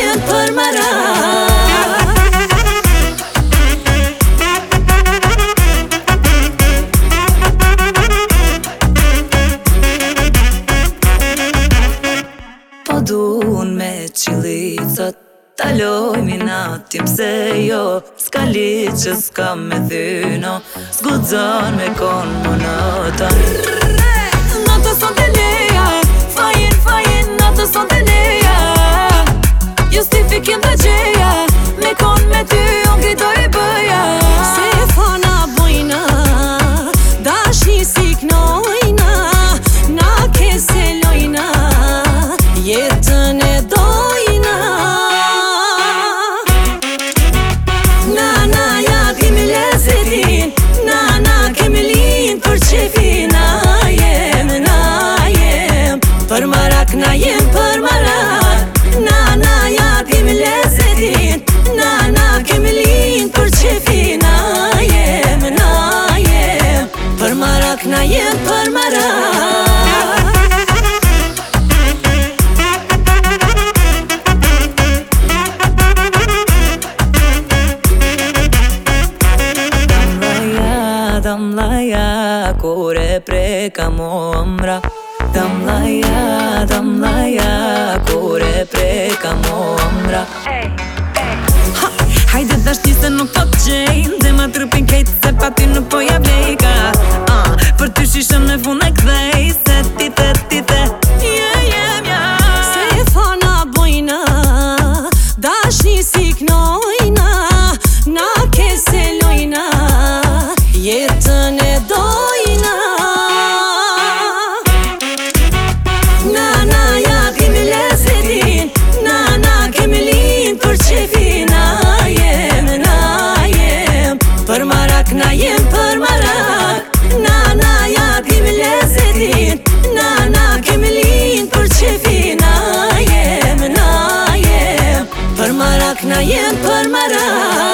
Në përmara Po dun me qilicët Taloj mi natim Se jo Ska liqës Ska me dhyno S'gudzan me kon Më natan Në të sonde leja Fajin, fajin Në të sonde leja no Ta kore preka mua mbra Ta mlaja, ta kore preka mua hey Hajde dhe ti se nuk të po të gjejnë Dhe ma trupin rëpin kejtë se pa ti nuk pojab një ah, Për ty shishëm me funë e këdhejnë Na jem për marak Na na ja t'kim lezetin Na na kem lin për qefi Na jem, na jem Për marak, na jem për marak